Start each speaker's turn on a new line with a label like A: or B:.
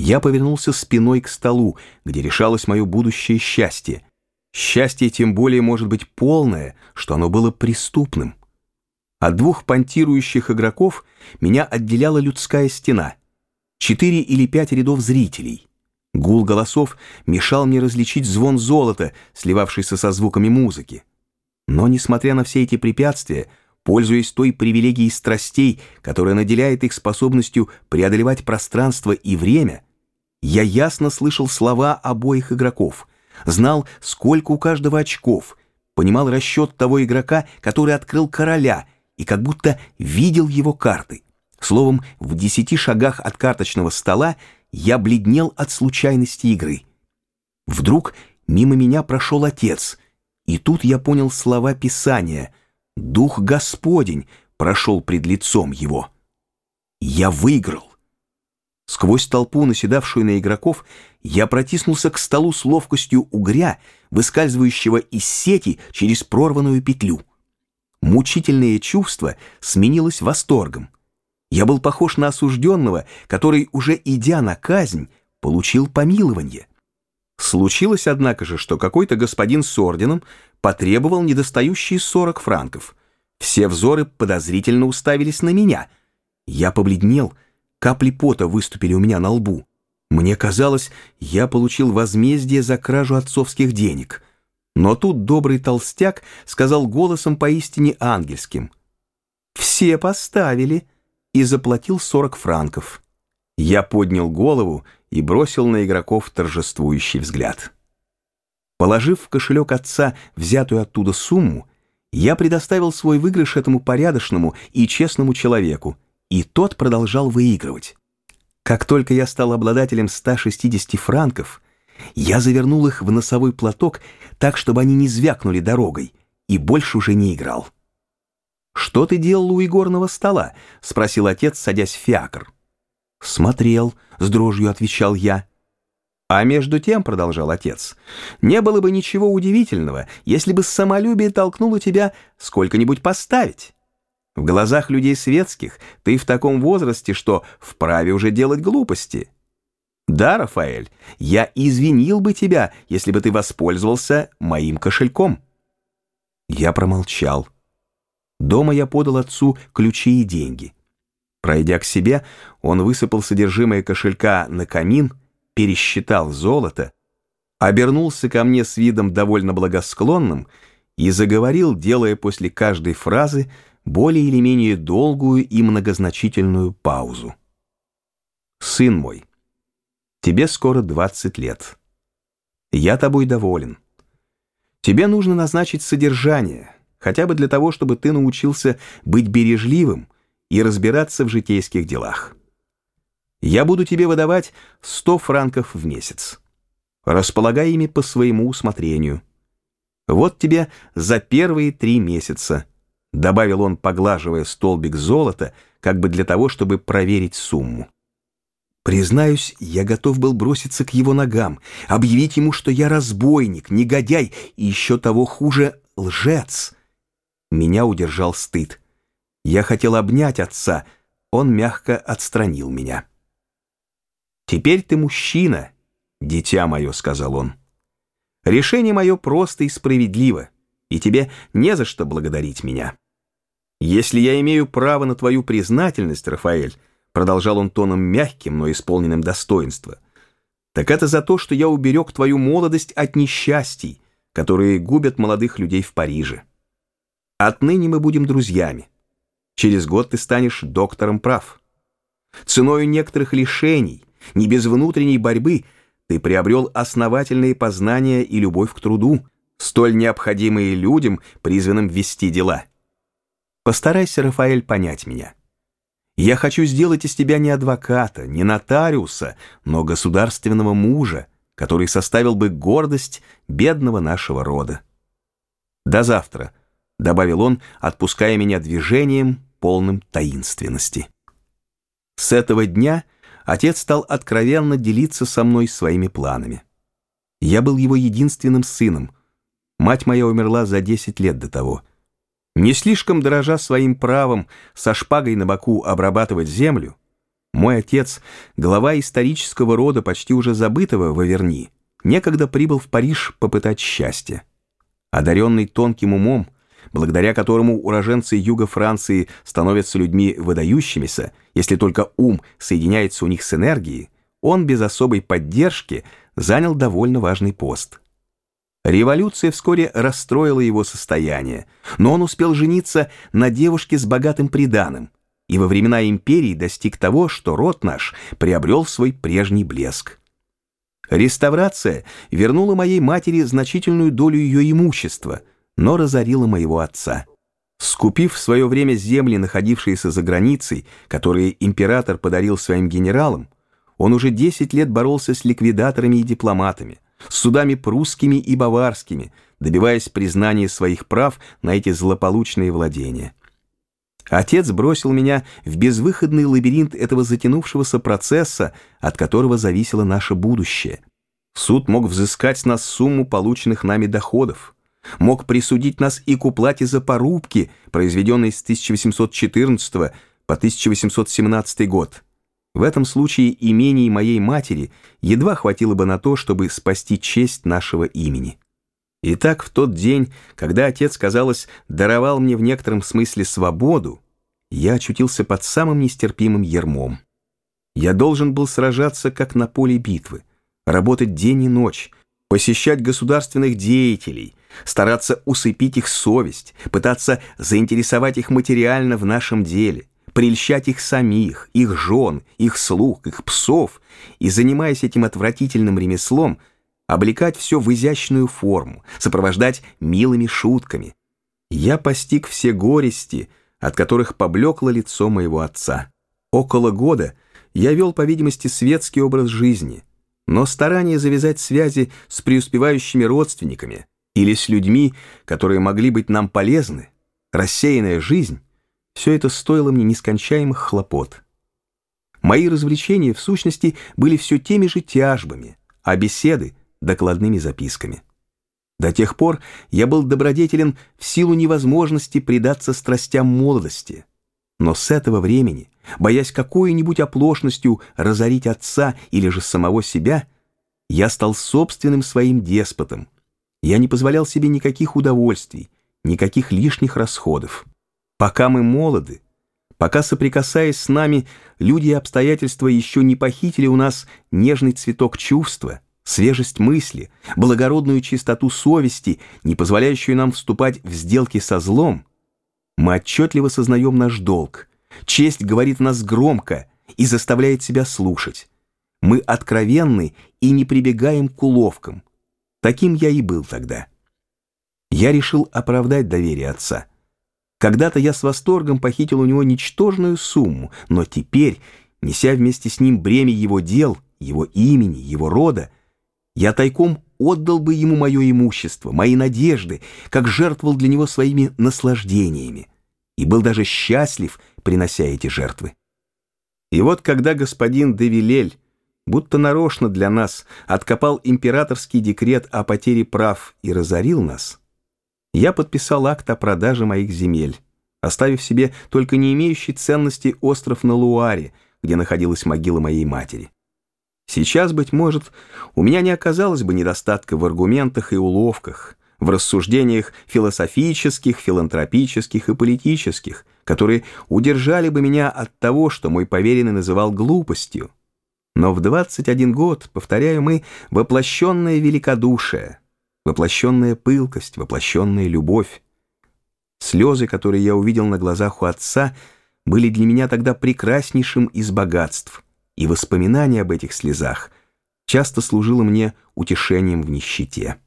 A: Я повернулся спиной к столу, где решалось мое будущее счастье. Счастье тем более может быть полное, что оно было преступным. От двух понтирующих игроков меня отделяла людская стена. Четыре или пять рядов зрителей. Гул голосов мешал мне различить звон золота, сливавшийся со звуками музыки. Но, несмотря на все эти препятствия, пользуясь той привилегией страстей, которая наделяет их способностью преодолевать пространство и время, я ясно слышал слова обоих игроков, знал, сколько у каждого очков, понимал расчет того игрока, который открыл короля, и как будто видел его карты. Словом, в десяти шагах от карточного стола я бледнел от случайности игры. Вдруг мимо меня прошел отец, и тут я понял слова Писания «Дух Господень» прошел пред лицом его. Я выиграл. Сквозь толпу, наседавшую на игроков, я протиснулся к столу с ловкостью угря, выскальзывающего из сети через прорванную петлю. Мучительное чувство сменилось восторгом. Я был похож на осужденного, который, уже идя на казнь, получил помилование. Случилось, однако же, что какой-то господин с орденом потребовал недостающие сорок франков. Все взоры подозрительно уставились на меня. Я побледнел, капли пота выступили у меня на лбу. Мне казалось, я получил возмездие за кражу отцовских денег. Но тут добрый толстяк сказал голосом поистине ангельским. «Все поставили» и заплатил 40 франков. Я поднял голову и бросил на игроков торжествующий взгляд. Положив в кошелек отца взятую оттуда сумму, я предоставил свой выигрыш этому порядочному и честному человеку, и тот продолжал выигрывать. Как только я стал обладателем 160 франков, я завернул их в носовой платок так, чтобы они не звякнули дорогой, и больше уже не играл. «Что ты делал у игорного стола?» — спросил отец, садясь в фиакр. «Смотрел», — с дрожью отвечал я. «А между тем», — продолжал отец, — «не было бы ничего удивительного, если бы самолюбие толкнуло тебя сколько-нибудь поставить. В глазах людей светских ты в таком возрасте, что вправе уже делать глупости. Да, Рафаэль, я извинил бы тебя, если бы ты воспользовался моим кошельком». Я промолчал. Дома я подал отцу ключи и деньги. Пройдя к себе, он высыпал содержимое кошелька на камин, пересчитал золото, обернулся ко мне с видом довольно благосклонным и заговорил, делая после каждой фразы более или менее долгую и многозначительную паузу. «Сын мой, тебе скоро 20 лет. Я тобой доволен. Тебе нужно назначить содержание» хотя бы для того, чтобы ты научился быть бережливым и разбираться в житейских делах. Я буду тебе выдавать 100 франков в месяц. Располагай ими по своему усмотрению. Вот тебе за первые три месяца, добавил он, поглаживая столбик золота, как бы для того, чтобы проверить сумму. Признаюсь, я готов был броситься к его ногам, объявить ему, что я разбойник, негодяй и еще того хуже — лжец. Меня удержал стыд. Я хотел обнять отца, он мягко отстранил меня. «Теперь ты мужчина, дитя мое», — сказал он. «Решение мое просто и справедливо, и тебе не за что благодарить меня. Если я имею право на твою признательность, Рафаэль», — продолжал он тоном мягким, но исполненным достоинства, «так это за то, что я уберег твою молодость от несчастий, которые губят молодых людей в Париже. Отныне мы будем друзьями. Через год ты станешь доктором прав. Ценою некоторых лишений, не без внутренней борьбы, ты приобрел основательные познания и любовь к труду, столь необходимые людям, призванным вести дела. Постарайся, Рафаэль, понять меня. Я хочу сделать из тебя не адвоката, не нотариуса, но государственного мужа, который составил бы гордость бедного нашего рода. До завтра, — добавил он, отпуская меня движением, полным таинственности. С этого дня отец стал откровенно делиться со мной своими планами. Я был его единственным сыном. Мать моя умерла за десять лет до того. Не слишком дорожа своим правом со шпагой на боку обрабатывать землю, Мой отец, глава исторического рода, почти уже забытого в Аверни, некогда прибыл в Париж попытать счастье. Одаренный тонким умом, благодаря которому уроженцы юга Франции становятся людьми выдающимися, если только ум соединяется у них с энергией, он без особой поддержки занял довольно важный пост. Революция вскоре расстроила его состояние, но он успел жениться на девушке с богатым приданым и во времена империи достиг того, что род наш приобрел свой прежний блеск. Реставрация вернула моей матери значительную долю ее имущества, но разорила моего отца. Скупив в свое время земли, находившиеся за границей, которые император подарил своим генералам, он уже 10 лет боролся с ликвидаторами и дипломатами, с судами прусскими и баварскими, добиваясь признания своих прав на эти злополучные владения. Отец бросил меня в безвыходный лабиринт этого затянувшегося процесса, от которого зависело наше будущее. Суд мог взыскать с нас сумму полученных нами доходов, мог присудить нас и к уплате за порубки, произведенные с 1814 по 1817 год. В этом случае имений моей матери едва хватило бы на то, чтобы спасти честь нашего имени. Итак, в тот день, когда отец, казалось, даровал мне в некотором смысле свободу, я очутился под самым нестерпимым ермом. Я должен был сражаться, как на поле битвы, работать день и ночь, посещать государственных деятелей, стараться усыпить их совесть, пытаться заинтересовать их материально в нашем деле, прельщать их самих, их жен, их слуг, их псов и, занимаясь этим отвратительным ремеслом, облекать все в изящную форму, сопровождать милыми шутками. Я постиг все горести, от которых поблекло лицо моего отца. Около года я вел, по видимости, светский образ жизни, но старание завязать связи с преуспевающими родственниками или с людьми, которые могли быть нам полезны, рассеянная жизнь, все это стоило мне нескончаемых хлопот. Мои развлечения, в сущности, были все теми же тяжбами, а беседы — докладными записками. До тех пор я был добродетелен в силу невозможности предаться страстям молодости. Но с этого времени, боясь какой-нибудь оплошностью разорить отца или же самого себя, я стал собственным своим деспотом. Я не позволял себе никаких удовольствий, никаких лишних расходов. Пока мы молоды, пока, соприкасаясь с нами, люди и обстоятельства еще не похитили у нас нежный цветок чувства — свежесть мысли, благородную чистоту совести, не позволяющую нам вступать в сделки со злом, мы отчетливо сознаем наш долг. Честь говорит нас громко и заставляет себя слушать. Мы откровенны и не прибегаем к уловкам. Таким я и был тогда. Я решил оправдать доверие отца. Когда-то я с восторгом похитил у него ничтожную сумму, но теперь, неся вместе с ним бремя его дел, его имени, его рода, я тайком отдал бы ему мое имущество, мои надежды, как жертвовал для него своими наслаждениями, и был даже счастлив, принося эти жертвы. И вот когда господин де будто нарочно для нас, откопал императорский декрет о потере прав и разорил нас, я подписал акт о продаже моих земель, оставив себе только не имеющий ценности остров на Луаре, где находилась могила моей матери. Сейчас, быть может, у меня не оказалось бы недостатка в аргументах и уловках, в рассуждениях философических, филантропических и политических, которые удержали бы меня от того, что мой поверенный называл глупостью. Но в 21 год, повторяю мы, воплощенное великодушие, воплощенная пылкость, воплощенная любовь. Слезы, которые я увидел на глазах у отца, были для меня тогда прекраснейшим из богатств — и воспоминание об этих слезах часто служило мне утешением в нищете.